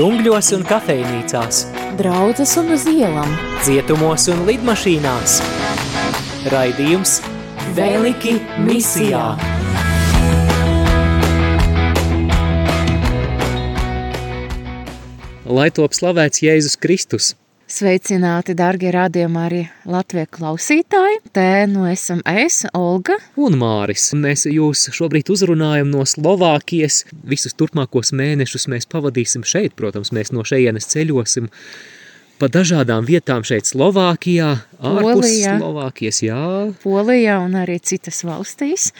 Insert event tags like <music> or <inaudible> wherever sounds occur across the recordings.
džungļos un kafejnīcās, draudzes un uz ielām, cietumos un lidmašīnās. Raidījums Veliki misijā! Lai top slavēts Jēzus Kristus! Sveicināti, darbie radījumā, arī Latvijas klausītāji. Te nu esam es, Olga. Un Māris. Mēs jūs šobrīd uzrunājam no Slovākijas. Visus turpmākos mēnešus mēs pavadīsim šeit. Protams, mēs no šejienes ceļosim pa dažādām vietām šeit Slovākijā, ārpus Polijā, Slovākijas, jā. Polijā un arī citas valstīs,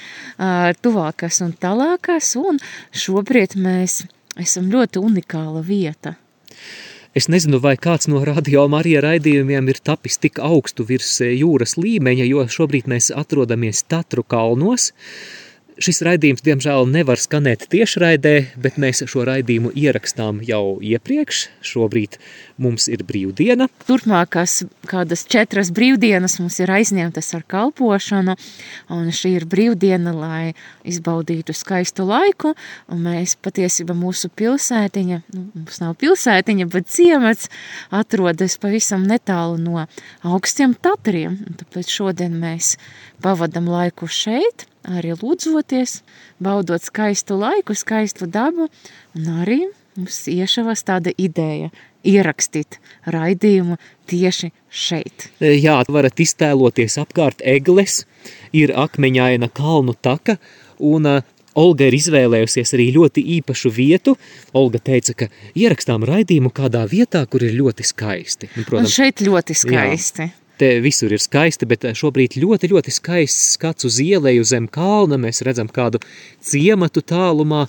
tuvākās un tālākās. Un šobrīd mēs esam ļoti unikāla vieta. Es nezinu, vai kāds no radio Marija raidījumiem ir tapis tik augstu virs e, jūras līmeņa, jo šobrīd mēs atrodamies Tatru kalnos. Šis raidījums, diemžēl, nevar skanēt tiešraidē, bet mēs šo raidījumu ierakstām jau iepriekš. Šobrīd mums ir brīvdiena. Turpmākās kādas četras brīvdienas mums ir aizņemtas ar kalpošanu, un šī ir brīvdiena, lai izbaudītu skaistu laiku, mēs patiesībā mūsu pilsētiņa, nu, mums nav pilsētiņa, bet ciemats atrodas pavisam netālu no augstiem tatriem, tāpēc šodien mēs pavadam laiku šeit, arī lūdzoties, baudot skaistu laiku, skaistu dabu, un arī mums iešavas tāda ideja ierakstīt raidījumu tieši šeit. E, jā, varat iztēloties apkārt egles, ir akmeņaina kalnu taka, un uh, Olga ir izvēlējusies arī ļoti īpašu vietu. Olga teica, ka ierakstām raidījumu kādā vietā, kur ir ļoti skaisti. Un, protams, un šeit ļoti skaisti. Jā, te visur ir skaisti, bet šobrīd ļoti, ļoti skaists skats uz ielēju zem kalna. Mēs redzam kādu ciematu tālumā,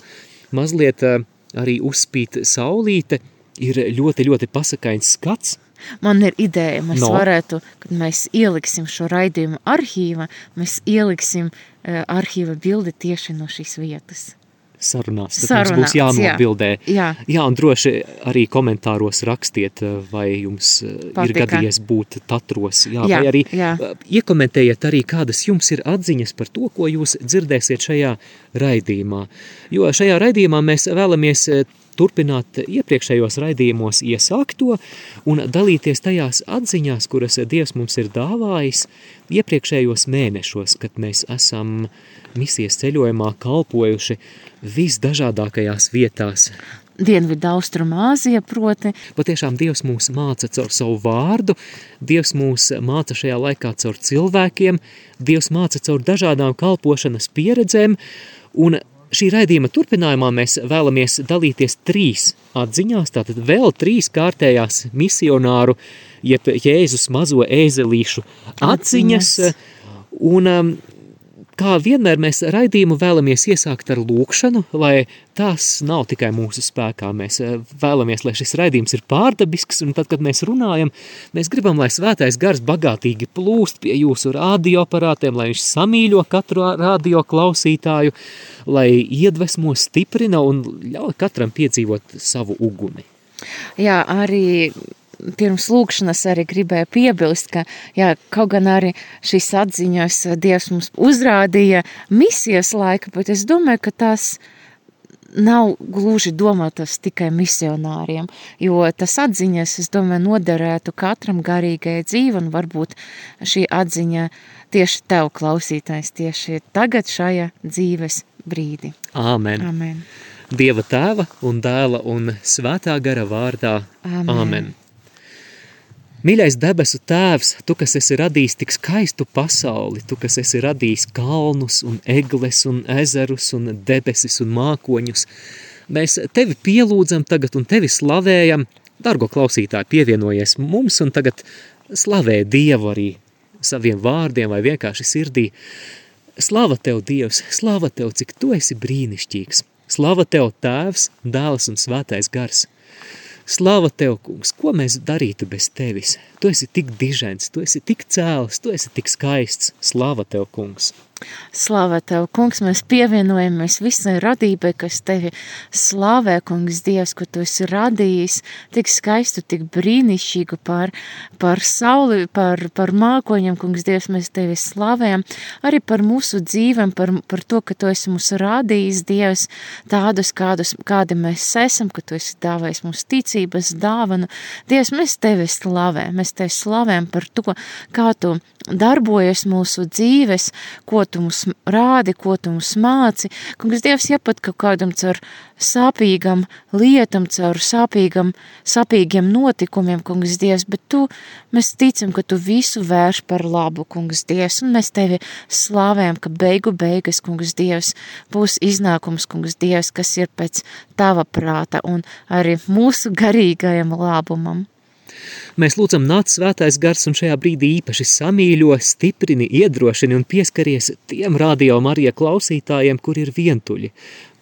mazliet arī uzspīt saulīte ir ļoti, ļoti pasakains skats. Man ir ideja, mēs no. varētu, kad mēs ieliksim šo raidījumu arhīvā, mēs ieliksim uh, arhīva bildi tieši no šīs vietas sarunās. Sarunās, mums būs jānobildē. Jā. jā, un droši arī komentāros rakstiet, eh, vai jums eh, Patika. ir gadījies būt tatros. Jā, jā, vai arī jā. Eh, iekomentējiet arī, kādas jums ir atziņas par to, ko jūs dzirdēsiet šajā raidījumā. Jo šajā raidījumā mēs vēlamies turpināt iepriekšējos raidījumos iesākto un dalīties tajās atziņās, kuras Dievs mums ir dāvājis iepriekšējos mēnešos, kad mēs esam misijas ceļojumā kalpojuši visdažādākajās vietās. Dienvidu austrumāzija proti. Patiešām Dievs mūs māca caur savu vārdu, Dievs mūs māca šajā laikā caur cilvēkiem, Dievs māca caur dažādām kalpošanas pieredzēm, un šī raidījuma turpinājumā mēs vēlamies dalīties trīs atziņās, tātad vēl trīs kārtējās misionāru, jeb Jēzus mazo ēzelīšu atziņas, atziņas. un um, kā vienmēr mēs raidījumu vēlamies iesākt ar lūkšanu, lai tās nav tikai mūsu spēkā. Mēs eh, vēlamies, lai šis raidījums ir pārdabisks, un tad, kad mēs runājam, mēs gribam, lai svētais gars bagātīgi plūst pie jūsu radioaparātiem, lai viņš samīļo katru radio klausītāju, lai iedvesmo stiprina un ļauj katram piedzīvot savu uguni. Jā, arī pirms lūkšanas arī gribēju piebilst, ka jā, kaut gan arī šīs atziņas Dievs mums uzrādīja misijas laika, bet es domāju, ka tās nav gluži domātas tikai misionāriem, jo tas atziņas, es domāju, noderētu katram garīgai dzīve un varbūt šī atziņa tieši tev klausītājs tieši tagad šajā dzīves brīdi. Āmen. Āmen. Dieva tēva un dēla un svētā gara vārdā. Āmen. Āmen. Mīļais debesu tēvs, tu, kas esi radījis tik skaistu pasauli, tu, kas esi radījis kalnus un egles un ezerus un debesis un mākoņus, mēs tevi pielūdzam tagad un tevi slavējam. Dargo klausītāji pievienojies mums un tagad slavē Dievu arī saviem vārdiem vai vienkārši sirdī. Slava Tev, Dievs, slava Tev, cik Tu esi brīnišķīgs. Slava Tev, Tēvs, Dēls un Svētais gars. Slava Tev, kungs, ko mēs darītu bez Tevis? Tu esi tik dižens, tu esi tik cēls, tu esi tik skaists. Slava Tev, kungs! Slavā Tev, kungs, mēs pievienojamies visai radībai, kas Tevi slavē, kungs, Dievs, ko Tu esi radījis, tik skaistu, tik brīnišķīgu par, par sauli, par, par mākoņiem, kungs, Dievs, mēs Tevi slavējam, arī par mūsu dzīvēm, par, par to, ka Tu esi mūs radījis, Dievs, tādus, kādus, kādi mēs esam, ka Tu esi dāvājis mums ticības dāvanu. Dievs, mēs Tevi slavējam, mēs Tevi slavējam par to, kā Tu darbojies mūsu dzīves, ko Tu mums rādi, ko Tu mums māci. Kungs, Dievs, ja pat kaut kādam caur sāpīgam lietam, caur sāpīgam, sāpīgiem notikumiem, kungs, Dievs, bet Tu, mēs ticam, ka Tu visu vērš par labu, kungs, Dievs, un mēs Tevi slāvējam, ka beigu beigas, kungs, Dievs, būs iznākums, kungs, Dievs, kas ir pēc Tava prāta un arī mūsu garīgajam labumam. Mēs lūdzam nāc svētais gars un šajā brīdī īpaši samīļo, stiprini, iedrošini un pieskaries tiem radio Marija klausītājiem, kur ir vientuļi,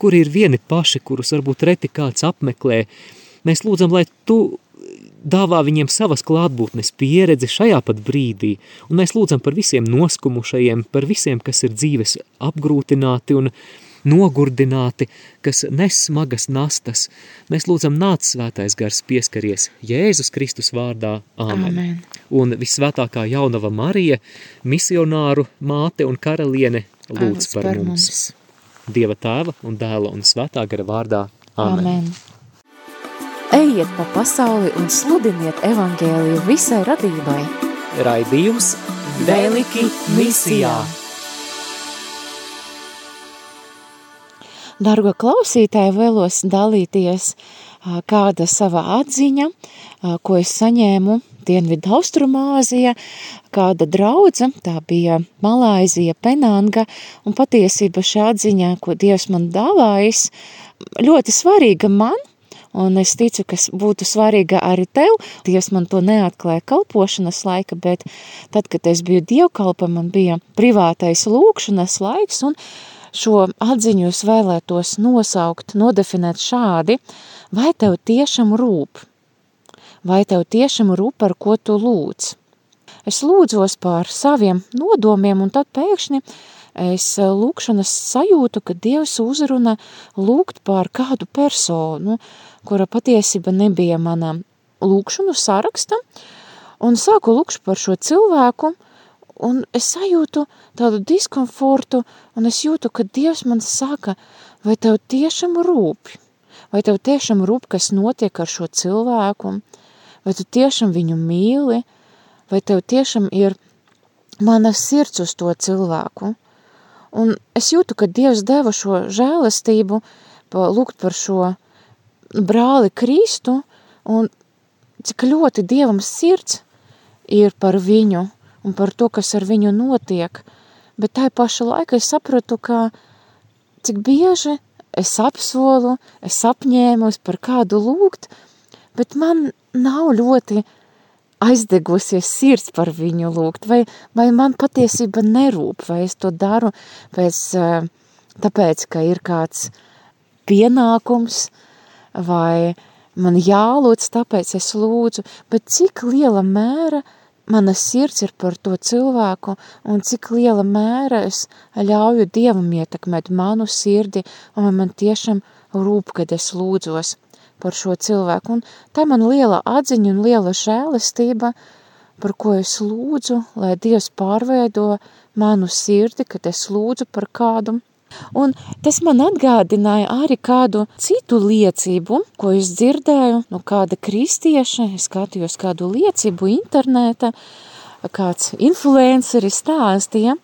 kur ir vieni paši, kurus varbūt reti kāds apmeklē. Mēs lūdzam, lai tu dāvā viņiem savas klātbūtnes pieredzi šajā pat brīdī, un mēs lūdzam par visiem noskumušajiem, par visiem, kas ir dzīves apgrūtināti un nogurdināti, kas nes smagas nastas. Mēs lūdzam nāc svētais gars pieskaries Jēzus Kristus vārdā. Āmen. Amen. Un visvētākā jaunava Marija, misionāru māte un karaliene lūdz par, par mums. mums. Dieva tēva un dēla un svētā gara vārdā. Āmen. Amen. Ejiet pa pasauli un sludiniet evangēliju visai radībai. Raidījums Vēliki misijā. Dargo klausītāji, vēlos dalīties kāda sava atziņa, ko es saņēmu Dienvidu Austrumāzija, kāda draudze, tā bija Malaizija, Penanga, un patiesība šī atziņa, ko Dievs man dāvājis, ļoti svarīga man, un es ticu, ka būtu svarīga arī tev. Dievs man to neatklāja kalpošanas laika, bet tad, kad es biju dievkalpa, man bija privātais lūkšanas laiks, un Šo atziņu es vēlētos nosaukt, nodefinēt šādi, vai tev tiešām rūp, vai tev tiešām rūp, par ko tu lūdz. Es lūdzos par saviem nodomiem, un tad pēkšņi es lūkšanas sajūtu, ka Dievs uzruna lūgt par kādu personu, kura patiesība nebija manā lūkšanu saraksta, un sāku lūkšu par šo cilvēku, un es sajūtu tādu diskomfortu, un es jūtu, ka Dievs man saka, vai tev tiešām rūp, vai tev tiešām rūp, kas notiek ar šo cilvēku, vai tu tiešām viņu mīli, vai tev tiešām ir mana sirds uz to cilvēku. Un es jūtu, ka Dievs deva šo žēlastību, lūgt par šo brāli Kristu, un cik ļoti Dievam sirds ir par viņu, un par to, kas ar viņu notiek, bet tai paša laika es sapratu, ka cik bieži es apsolu, es apņēmus par kādu lūgt, bet man nav ļoti aizdegusies sirds par viņu lūgt, vai, vai man patiesība nerūp, vai es to daru pēc, eh, tāpēc, ka ir kāds pienākums, vai man jālūdz, tāpēc es lūdzu, bet cik liela mēra – mana sirds ir par to cilvēku un cik liela mēra es ļauju Dievam ietekmēt manu sirdi un man tiešām rūp, kad es lūdzos par šo cilvēku. Un tā man liela atziņa un liela žēlistība, par ko es lūdzu, lai Dievs pārveido manu sirdi, kad es lūdzu par kādu Un tas man atgādināja arī kādu citu liecību, ko es dzirdēju no kāda kristieša, es skatījos kādu liecību interneta, kāds influenceris stāstīja,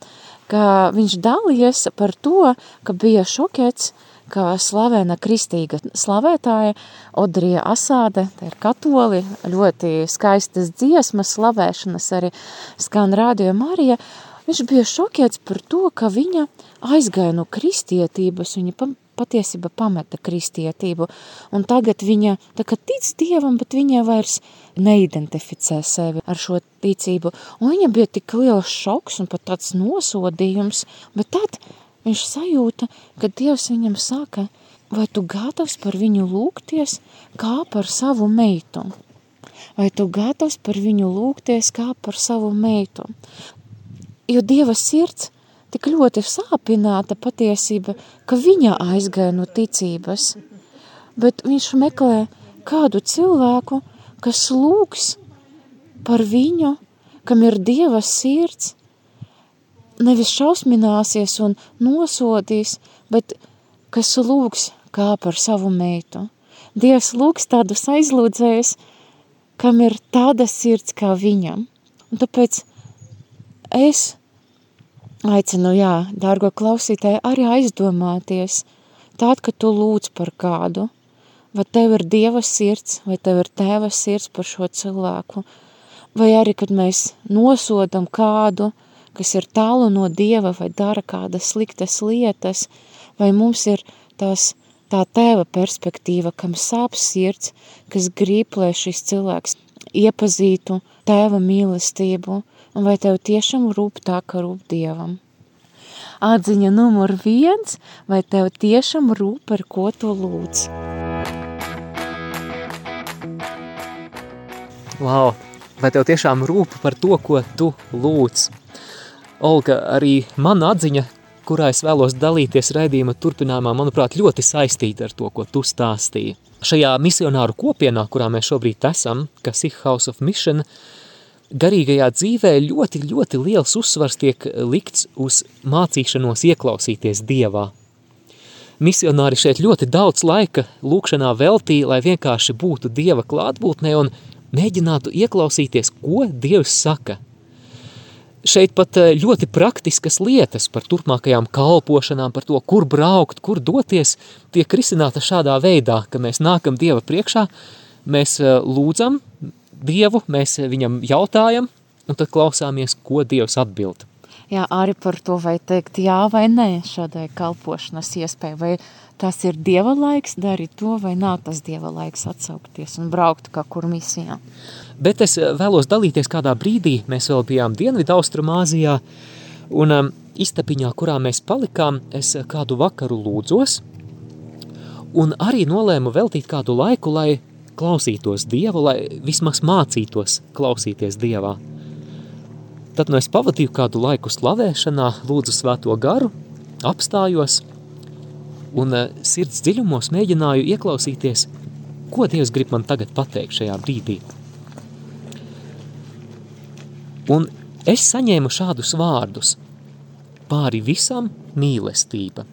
ka viņš dalījies par to, ka bija šokēts, ka slavena kristīga slavētāja Odrija Asāde, tā ir katoli, ļoti skaistas dziesmas, slavēšanas arī skan rādio Marija, Viņš bija šokēts par to, ka viņa aizgāja no kristietības, viņa patiesība pameta kristietību, un tagad viņa tā kā tic Dievam, bet viņa vairs neidentificē sevi ar šo ticību, un viņa bija tik liels šoks un pat tāds nosodījums, bet tad viņš sajūta, ka Dievs viņam saka, vai tu gatavs par viņu lūgties kā par savu meitu? Vai tu gatavs par viņu lūgties kā par savu meitu? Jo Dieva sirds tik ļoti sāpināta patiesība, ka viņa aizgāja no ticības, bet viņš meklē kādu cilvēku, kas lūgs par viņu, kam ir Dieva sirds, nevis šausmināsies un nosodīs, bet kas lūgs kā par savu meitu. Dievs lūgs tādus aizlūdzējus, kam ir tāda sirds kā viņam. Un tāpēc es aicinu, jā, dārgo klausītāji, arī aizdomāties, tād, ka tu lūdz par kādu, vai tev ir Dieva sirds, vai tev ir tēva sirds par šo cilvēku, vai arī, kad mēs nosodam kādu, kas ir tālu no Dieva vai dara kādas sliktas lietas, vai mums ir tās tā tēva perspektīva, kam sāp sirds, kas grib, lai šis cilvēks iepazītu tēva mīlestību, un vai tev tiešām rūp tā, ka rūp Dievam. Atziņa numur viens, vai tev tiešām rūp, par ko tu lūdz. Wow, vai tev tiešām rūp par to, ko tu lūdz? Olga, arī mana atziņa kurā es vēlos dalīties raidījuma turpinājumā, manuprāt, ļoti saistīta ar to, ko tu stāstīji. Šajā misionāru kopienā, kurā mēs šobrīd esam, kas ir House of Mission, garīgajā dzīvē ļoti, ļoti liels uzsvars tiek likts uz mācīšanos ieklausīties Dievā. Misionāri šeit ļoti daudz laika lūkšanā veltīja, lai vienkārši būtu Dieva klātbūtnē un mēģinātu ieklausīties, ko Dievs saka – šeit pat eh, ļoti praktiskas lietas par turpmākajām kalpošanām, par to, kur braukt, kur doties, tiek risināta šādā veidā, ka mēs nākam Dieva priekšā, mēs eh, lūdzam Dievu, mēs viņam jautājam, un tad klausāmies, ko Dievs atbild. Jā, arī par to vai teikt jā vai nē šādai kalpošanas iespēju, vai tas ir Dieva laiks darīt to, vai nav tas Dieva laiks atsaukties un braukt kā kur misijā. Bet es vēlos dalīties kādā brīdī, mēs vēl bijām Dienvidu Austrumāzijā, un um, istapiņā, kurā mēs palikām, es kādu vakaru lūdzos, un arī nolēmu veltīt kādu laiku, lai klausītos Dievu, lai vismaz mācītos klausīties Dievā. Tad nu es pavadīju kādu laiku slavēšanā, lūdzu svēto garu, apstājos – un eh, sirds dziļumos mēģināju ieklausīties, ko Dievs grib man tagad pateikt šajā brīdī. Un es saņēmu šādus vārdus – pāri visam mīlestība.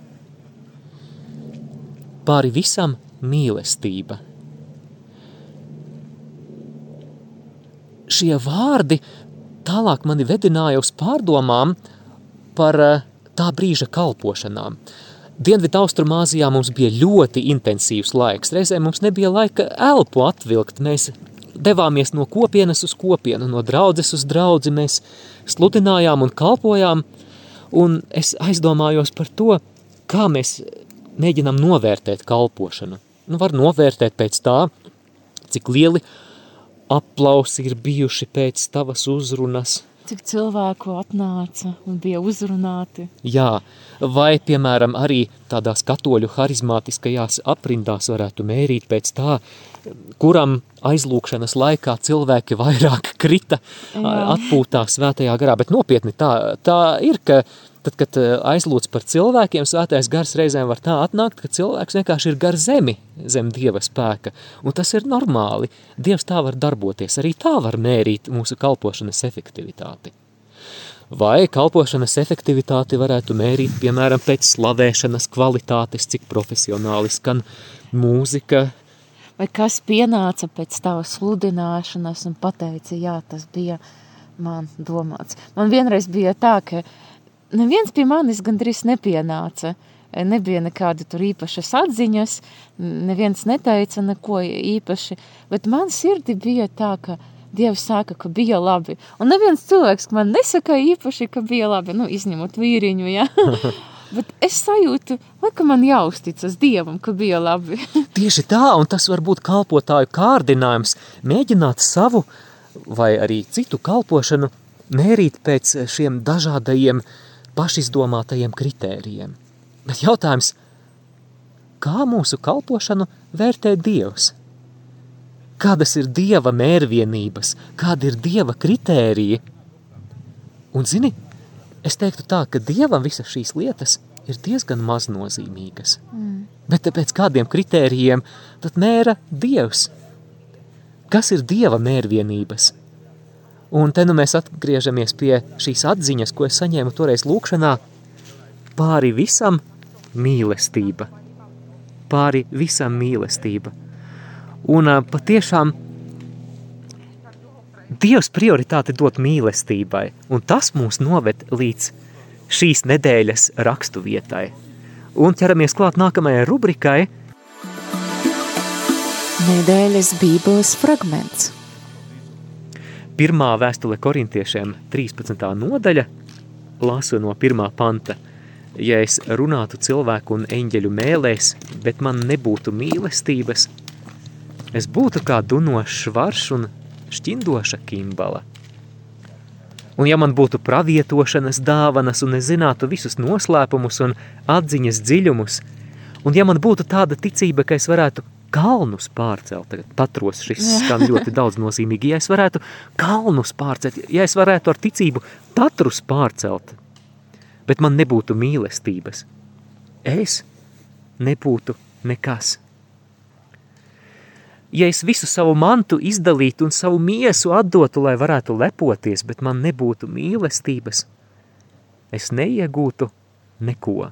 Pāri visam mīlestība. Šie vārdi tālāk mani vedināja uz pārdomām par eh, tā brīža kalpošanām – Dienvidu Austrumāzijā mums bija ļoti intensīvs laiks. Reizē mums nebija laika elpu atvilkt. Mēs devāmies no kopienas uz kopienu, no draudzes uz draudzi. Mēs sludinājām un kalpojām. Un es aizdomājos par to, kā mēs mēģinām novērtēt kalpošanu. Nu, var novērtēt pēc tā, cik lieli aplausi ir bijuši pēc tavas uzrunas, Cik cilvēku atnāca un bija uzrunāti. Jā, vai, piemēram, arī tādās katoļu harizmātiskajās aprindās varētu mērīt pēc tā, kuram aizlūkšanas laikā cilvēki vairāk krita Jā. atpūtā svētajā garā. Bet nopietni tā, tā ir, ka Tad, kad eh, aizlūdz par cilvēkiem, svētais gars reizēm var tā atnākt, ka cilvēks vienkārši ir gar zemi, zem Dieva spēka. Un tas ir normāli. Dievs tā var darboties. Arī tā var mērīt mūsu kalpošanas efektivitāti. Vai kalpošanas efektivitāti varētu mērīt, piemēram, pēc slavēšanas kvalitātes, cik profesionāli skan mūzika, vai kas pienāca pēc tavas sludināšanas un pateica, jā, tas bija man domāts. Man vienreiz bija tā, ka neviens pie manis gandrīz nepienāca. Nebija nekāda tur īpašas atziņas, neviens neteica neko īpaši, bet man sirdi bija tā, ka Dievs saka, ka bija labi. Un neviens cilvēks man nesaka īpaši, ka bija labi, nu, izņemot vīriņu, ja. <laughs> Bet es sajūtu, ka man jāuzticas Dievam, ka bija labi. <laughs> Tieši tā, un tas var būt kalpotāju kārdinājums mēģināt savu vai arī citu kalpošanu mērīt pēc šiem dažādajiem uh, pašizdomātajiem kritērijiem. Bet jautājums, kā mūsu kalpošanu vērtē Dievs? Kādas ir Dieva mērvienības, kāda ir Dieva kritērija? Un zini, es teiktu tā, ka Dievam visas šīs lietas ir diezgan maznozīmīgas. Mm. Bet pēc kādiem kritērijiem tad mēra Dievs? Kas ir Dieva mērvienības? Un te nu mēs atgriežamies pie šīs atziņas, ko es saņēmu toreiz lūkšanā, pāri visam mīlestība. Pāri visam mīlestība. Un patiešām Dievs prioritāti dot mīlestībai, un tas mūs noved līdz šīs nedēļas rakstu vietai. Un ķeramies klāt nākamajai rubrikai. Nedēļas bībeles fragments. Pirmā vēstule korintiešiem 13. nodaļa, lasu no pirmā panta. Ja es runātu cilvēku un eņģeļu mēlēs, bet man nebūtu mīlestības, es būtu kā dunošs varš un šķindoša kimbala. Un ja man būtu pravietošanas dāvanas un es zinātu visus noslēpumus un atziņas dziļumus, un ja man būtu tāda ticība, ka es varētu kalnus pārcelt, tagad patros šis skan <laughs> ļoti daudz nozīmīgi, ja es varētu kalnus pārcelt, ja es varētu ar ticību tatrus pārcelt, bet man nebūtu mīlestības, es nebūtu nekas. Ja es visu savu mantu izdalītu un savu miesu atdotu, lai varētu lepoties, bet man nebūtu mīlestības, es neiegūtu neko.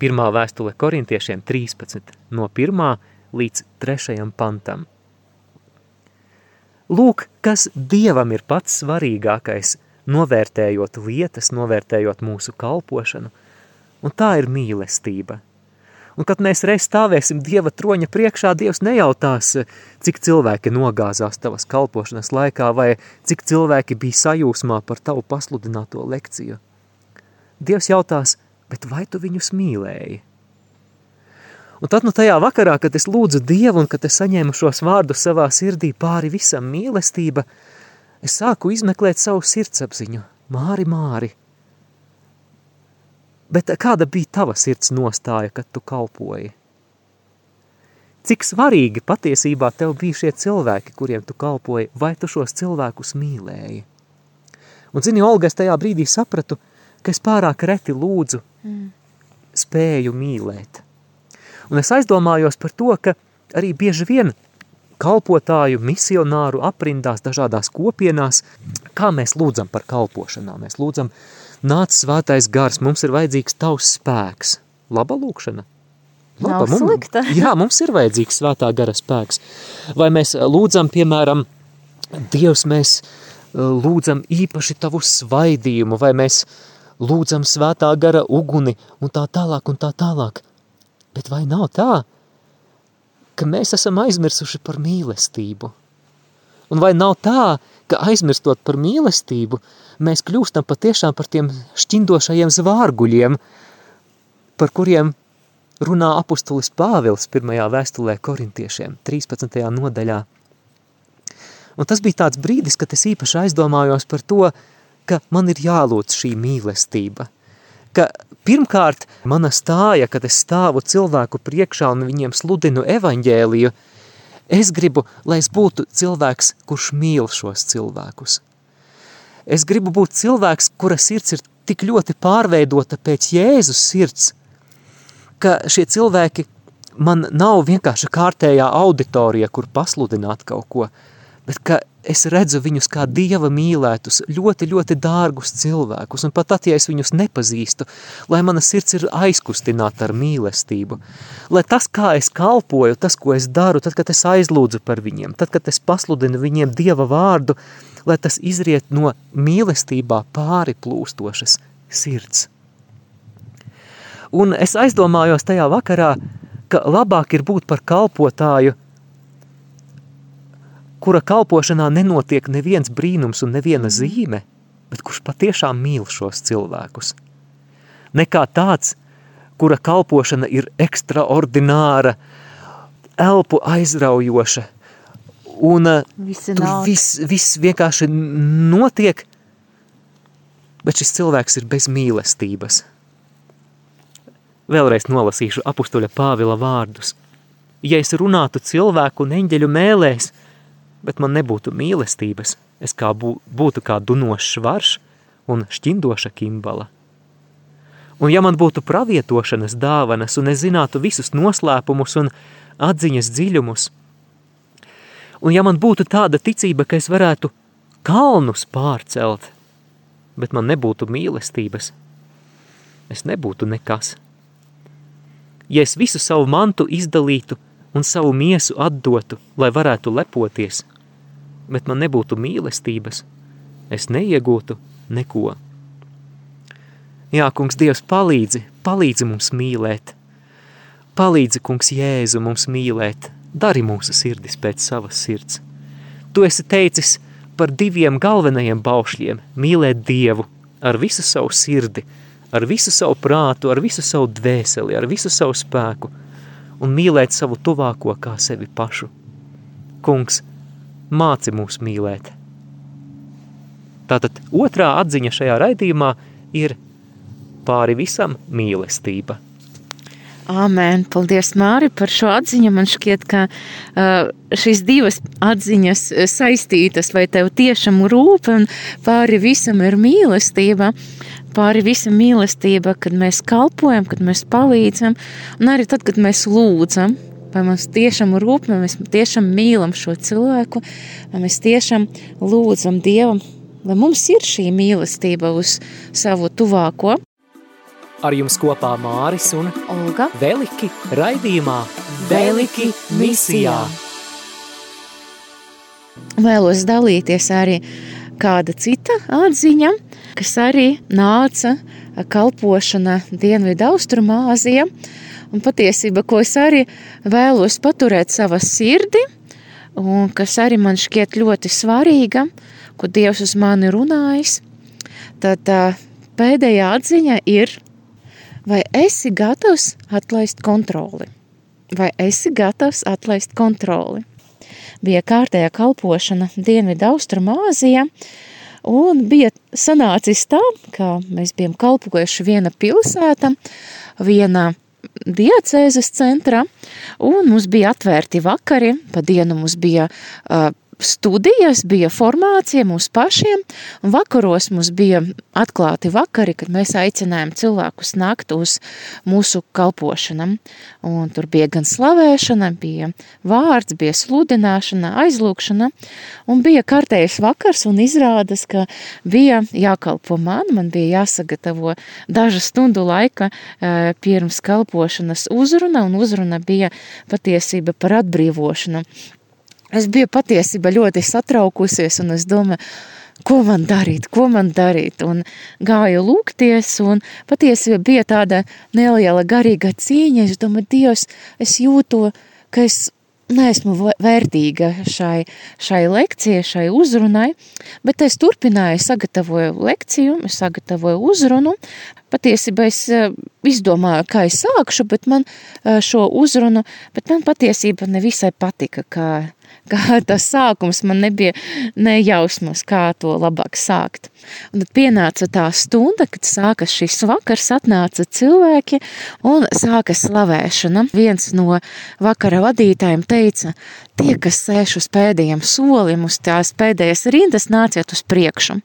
Pirmā vēstule korintiešiem 13, no 1. līdz 3. pantam. Lūk, kas Dievam ir pats svarīgākais, novērtējot lietas, novērtējot mūsu kalpošanu, un tā ir mīlestība – Un kad mēs reiz stāvēsim Dieva troņa priekšā, Dievs nejautās, cik cilvēki nogāzās tavas kalpošanas laikā vai cik cilvēki bija sajūsmā par tavu pasludināto lekciju. Dievs jautās, bet vai tu viņus mīlēji? Un tad nu tajā vakarā, kad es lūdzu Dievu un kad es saņēmu šos vārdus savā sirdī pāri visam mīlestība, es sāku izmeklēt savu sirdsapziņu. Māri, Māri, Bet kāda bija tava sirds nostāja, kad tu kalpoji? Cik svarīgi patiesībā tev bija šie cilvēki, kuriem tu kalpoji, vai tu šos cilvēkus mīlēji? Un, zini, Olga, es tajā brīdī sapratu, ka es pārāk reti lūdzu mm. spēju mīlēt. Un es aizdomājos par to, ka arī bieži vien kalpotāju, misionāru aprindās dažādās kopienās, kā mēs lūdzam par kalpošanām. Mēs lūdzam nāc svētais gars, mums ir vajadzīgs tavs spēks. Laba lūkšana. Laba, Nav slikta. Mums, <laughs> jā, mums ir vajadzīgs svētā gara spēks. Vai mēs lūdzam, piemēram, Dievs, mēs uh, lūdzam īpaši tavu svaidījumu, vai mēs lūdzam svētā gara uguni un tā tālāk un tā tālāk. Bet vai nav tā, ka mēs esam aizmirsuši par mīlestību? Un vai nav tā, ka aizmirstot par mīlestību, mēs kļūstam patiešām par tiem šķindošajiem zvārguļiem, par kuriem runā apustulis Pāvils pirmajā vēstulē korintiešiem, 13. nodaļā. Un tas bija tāds brīdis, kad es īpaši aizdomājos par to, ka man ir jālūdz šī mīlestība. Ka pirmkārt mana stāja, kad es stāvu cilvēku priekšā un viņiem sludinu evaņģēliju, es gribu, lai es būtu cilvēks, kurš mīl šos cilvēkus. Es gribu būt cilvēks, kura sirds ir tik ļoti pārveidota pēc Jēzus sirds, ka šie cilvēki man nav vienkārši kārtējā auditorija, kur pasludināt kaut ko, bet ka es redzu viņus kā Dieva mīlētus, ļoti, ļoti dārgus cilvēkus, un pat tad, ja es viņus nepazīstu, lai mana sirds ir aizkustināta ar mīlestību, lai tas, kā es kalpoju, tas, ko es daru, tad, kad es aizlūdzu par viņiem, tad, kad es pasludinu viņiem Dieva vārdu, lai tas izriet no mīlestībā pāri plūstošas sirds. Un es aizdomājos tajā vakarā, ka labāk ir būt par kalpotāju, kura kalpošanā nenotiek neviens brīnums un neviena zīme, bet kurš patiešām mīl šos cilvēkus. Nekā tāds, kura kalpošana ir ekstraordināra, elpu aizraujoša, un nāk. viss, viss vienkārši notiek, bet šis cilvēks ir bez mīlestības. Vēlreiz nolasīšu apustuļa Pāvila vārdus. Ja es runātu cilvēku un eņģeļu mēlēs, bet man nebūtu mīlestības, es kā bū, būtu kā dunošs varš un šķindoša kimbala. Un ja man būtu pravietošanas dāvanas, un es zinātu visus noslēpumus un atziņas dziļumus, un ja man būtu tāda ticība, ka es varētu kalnus pārcelt, bet man nebūtu mīlestības, es nebūtu nekas. Ja es visu savu mantu izdalītu un savu miesu atdotu, lai varētu lepoties, bet man nebūtu mīlestības, es neiegūtu neko. Jā, kungs, Dievs, palīdzi, palīdzi mums mīlēt. Palīdzi, kungs, Jēzu mums mīlēt, dari mūsu sirdis pēc savas sirds. Tu esi teicis par diviem galvenajiem baušļiem – mīlēt Dievu ar visu savu sirdi, ar visu savu prātu, ar visu savu dvēseli, ar visu savu spēku un mīlēt savu tuvāko kā sevi pašu. Kungs, māci mūs mīlēt. Tātad otrā atziņa šajā raidījumā ir pāri visam mīlestība. Āmen. Paldies, Māri, par šo atziņu. Man šķiet, ka uh, šīs divas atziņas saistītas, vai tev tiešām rūp, un pāri visam ir mīlestība. Pāri visam mīlestība, kad mēs kalpojam, kad mēs palīdzam, un arī tad, kad mēs lūdzam. Vai mums tiešām rūp, vai mēs tiešām mīlam šo cilvēku, vai mēs tiešām lūdzam Dievam, lai mums ir šī mīlestība uz savu tuvāko. Ar jums kopā Māris un Olga Veliki raidījumā Veliki misijā. Vēlos dalīties arī kāda cita atziņa, kas arī nāca kalpošana Dienvidu Austrumāzija, un patiesība, ko es arī vēlos paturēt savā sirdi, un kas arī man šķiet ļoti svarīga, ko Dievs uz mani runājis, tad tā pēdējā atziņa ir Vai esi gatavs atlaist kontroli? Vai esi gatavs atlaist kontroli? Bija kārtējā kalpošana Dienvidu Austrumāzijā, un bija sanācis tā, ka mēs bijām kalpojuši viena pilsēta, viena diecēzes centrā, un mums bija atvērti vakari, pa dienu mums bija uh, studijas, bija formācija mums pašiem, un vakaros mums bija atklāti vakari, kad mēs aicinājām cilvēkus nākt uz mūsu kalpošanam. Un tur bija gan slavēšana, bija vārds, bija sludināšana, aizlūkšana, un bija kārtējs vakars, un izrādas, ka bija jākalpo man, man bija jāsagatavo dažu stundu laika eh, pirms kalpošanas uzruna, un uzruna bija patiesība par atbrīvošanu es biju patiesībā ļoti satraukusies, un es domāju, ko man darīt, ko man darīt, un gāju lūgties, un patiesībā bija tāda neliela garīga cīņa, es domāju, Dievs, es jūtu, ka es neesmu vērtīga šai, šai lekcijai, šai uzrunai, bet es turpināju, sagatavoju lekciju, sagatavoju uzrunu. Patiesībā es eh, izdomāju, kā es sākšu, bet man eh, šo uzrunu, bet man patiesībā nevisai patika, kā kā tas sākums man nebija nejausmas, kā to labāk sākt. Un tad pienāca tā stunda, kad sākas šis vakars, atnāca cilvēki un sāka slavēšana. Viens no vakara vadītājiem teica, tie, kas sēž uz pēdējiem solim, uz tās pēdējās rindas, nāciet uz priekšu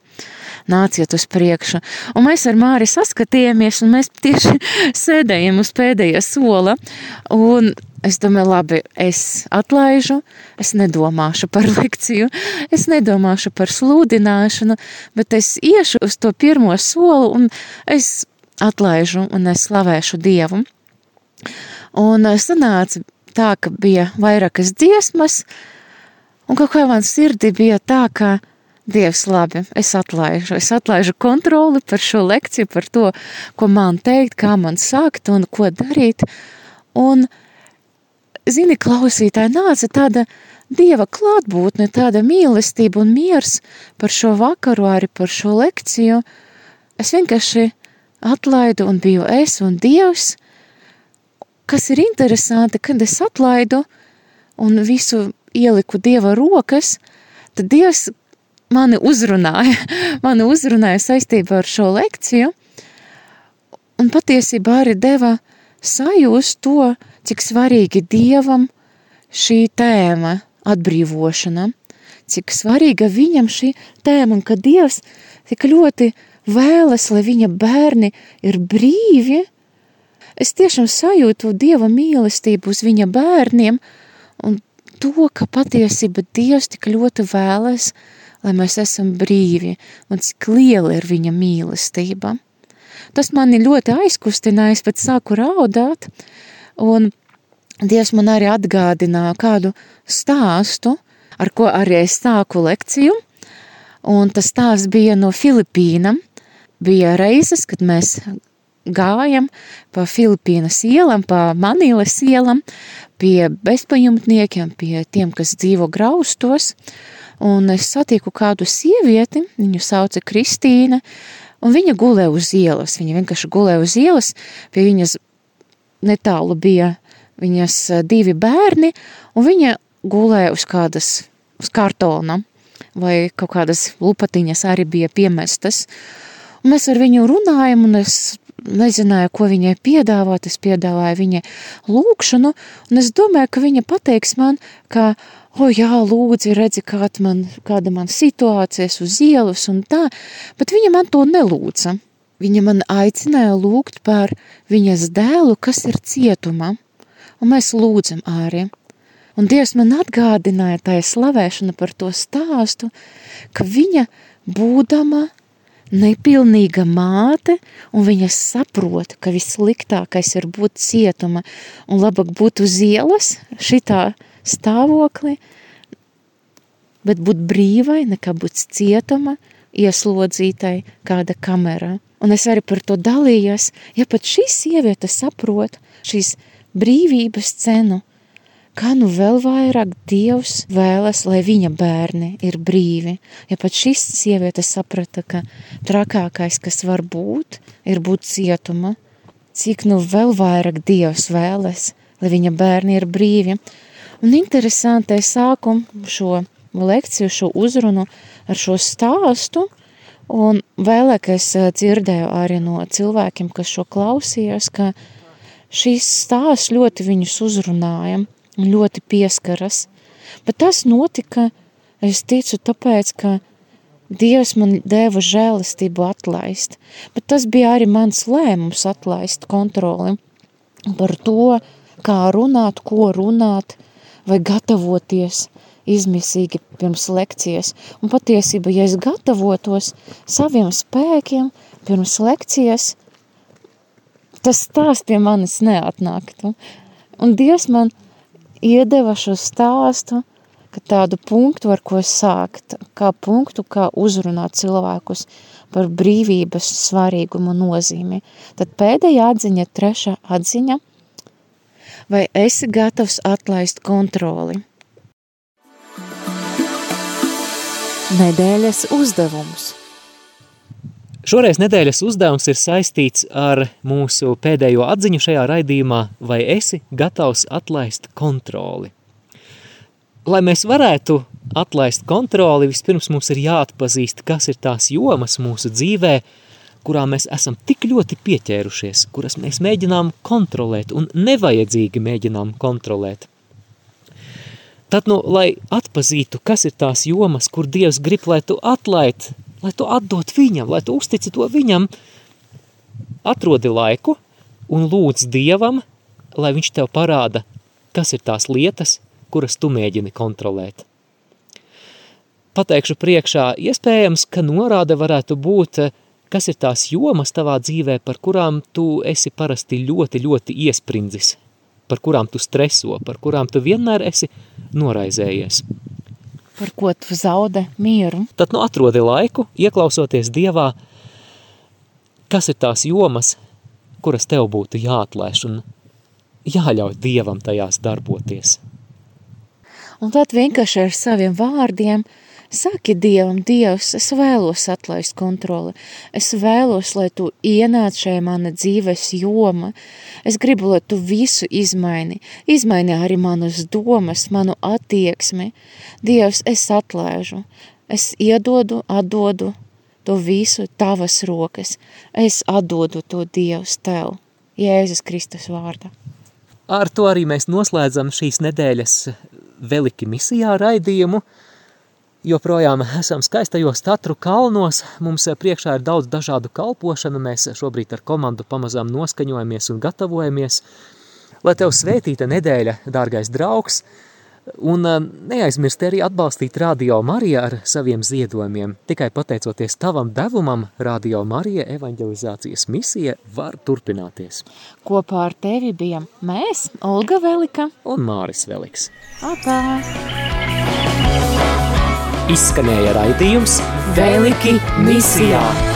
nāciet uz priekšu. Un mēs ar Māri saskatījāmies, un mēs tieši <laughs> sēdējām uz pēdējā sola. Un Es domāju, labi, es atlaižu, es nedomāšu par <laughs> lekciju, es nedomāšu par sludināšanu, bet es iešu uz to pirmo soli un es atlaižu un es slavēšu Dievu. Un eh, sanāca tā, ka bija vairākas dziesmas, un kaut kā man sirdī bija tā, ka Dievs, labi, es atlaižu, es atlaižu kontroli par šo lekciju, par to, ko man teikt, kā man sākt un ko darīt. Un zini, klausītāji, nāca tāda dieva klātbūtne, tāda mīlestība un miers par šo vakaru, arī par šo lekciju. Es vienkārši atlaidu un biju es un dievs. Kas ir interesanti, kad es atlaidu un visu ieliku dieva rokas, tad dievs mani uzrunāja, <laughs> mani uzrunāja saistībā ar šo lekciju, un patiesībā arī deva sajūst to, cik svarīgi Dievam šī tēma atbrīvošana, cik svarīga viņam šī tēma un ka Dievs tik ļoti vēlas, lai viņa bērni ir brīvi, es tiešām sajūtu Dieva mīlestību uz viņa bērniem un to, ka patiesība Dievs tik ļoti vēlas, lai mēs esam brīvi un cik liela ir viņa mīlestība. Tas mani ļoti aizkustinājis, pat sāku raudāt, un Dievs man arī atgādināja kādu stāstu, ar ko arī es sāku lekciju, un tas stāsts bija no Filipīnam. Bija reizes, kad mēs gājam pa Filipīnas ielam, pa Manīles ielam, pie bezpajumtniekiem, pie tiem, kas dzīvo graustos, un es satiku kādu sievieti, viņu sauca Kristīna, un viņa gulēja uz ielas, viņa vienkārši gulēja uz ielas, pie viņas netālu bija viņas eh, divi bērni, un viņa gulēja uz kādas, uz kartona, vai kaut kādas lupatiņas arī bija piemestas, un mēs ar viņu runājam, un es nezināju, ko viņai piedāvāt, es piedāvāju viņai lūkšanu, un es domāju, ka viņa pateiks man, ka, o jā, lūdzi, redzi, kāda man, kāda man situācijas uz ielas un tā, bet viņa man to nelūdza. Viņa man aicināja lūgt par viņas dēlu, kas ir cietumā, un mēs lūdzam āriem. Un Dievs man atgādināja tā slavēšana par to stāstu, ka viņa būdama nepilnīga māte, un viņa saprot, ka vissliktākais ir būt cietuma, un labāk būt uz ielas šitā stāvokli, bet būt brīvai, nekā būt cietuma, ieslodzītai kāda kamera. Un es arī par to dalījos, ja pat šī sieviete saprot šīs brīvības cenu, kā nu vēl vairāk Dievs vēlas, lai viņa bērni ir brīvi. Ja pat šis sieviete saprata, ka trakākais, kas var būt, ir būt cietuma, cik nu vēl vairāk Dievs vēlas, lai viņa bērni ir brīvi. Un interesanti, es sāku šo lekciju, šo uzrunu ar šo stāstu, un vēlāk es eh, dzirdēju arī no cilvēkiem, kas šo klausījās, ka šīs stāsts ļoti viņus uzrunāja ļoti pieskaras. Bet tas notika, es ticu, tāpēc, ka Dievs man deva žēlistību atlaist, bet tas bija arī mans lēmums atlaist kontroli par to, kā runāt, ko runāt, vai gatavoties izmisīgi pirms lekcijas. Un patiesībā, ja es gatavotos saviem spēkiem pirms lekcijas, tas stāsts pie manis neatnāktu. Un Dievs man iedeva šo stāstu, ka tādu punktu, ar ko sākt, kā punktu, kā uzrunāt cilvēkus par brīvības svarīgumu nozīmi. Tad pēdējā atziņa, trešā atziņa, vai esi gatavs atlaist kontroli? Nedēļas uzdevums – Šoreiz nedēļas uzdevums ir saistīts ar mūsu pēdējo atziņu šajā raidījumā, vai esi gatavs atlaist kontroli. Lai mēs varētu atlaist kontroli, vispirms mums ir jāatpazīst, kas ir tās jomas mūsu dzīvē, kurā mēs esam tik ļoti pieķērušies, kuras mēs mēģinām kontrolēt un nevajadzīgi mēģinām kontrolēt. Tad, nu, lai atpazītu, kas ir tās jomas, kur Dievs grib, lai tu atlaid lai tu atdot viņam, lai tu uztici to viņam, atrodi laiku un lūdz Dievam, lai viņš tev parāda, kas ir tās lietas, kuras tu mēģini kontrolēt. Pateikšu priekšā, iespējams, ka norāde varētu būt, kas ir tās jomas tavā dzīvē, par kurām tu esi parasti ļoti, ļoti iesprindzis, par kurām tu streso, par kurām tu vienmēr esi noraizējies par ko tu zaudē mieru. Tad nu atrodi laiku, ieklausoties Dievā, kas ir tās jomas, kuras tev būtu jāatlaiž un jāļauj Dievam tajās darboties. Un tad vienkārši ar saviem vārdiem – Saki Dievam, Dievs, es vēlos atlaist kontroli. Es vēlos, lai tu ienāc šajā mana dzīves joma. Es gribu, lai tu visu izmaini. Izmaini arī manas domas, manu attieksmi. Dievs, es atlaižu. Es iedodu, atdodu to visu tavas rokas. Es atdodu to Dievs tev. Jēzus Kristus vārdā. Ar to arī mēs noslēdzam šīs nedēļas veliki misijā raidījumu. Joprojām esam skaistajos Tatru kalnos, mums priekšā ir daudz dažādu kalpošanu, mēs šobrīd ar komandu pamazām noskaņojamies un gatavojamies. Lai tev svētīta nedēļa, dārgais draugs, un eh, neaizmirst arī atbalstīt Radio Mariju ar saviem ziedojumiem. Tikai pateicoties tavam devumam, Radio Marija evanģelizācijas misija var turpināties. Kopā ar tevi bijām mēs, Olga Velika un Māris Veliks. Atā! Izskanēja raidījums Veliki misijā!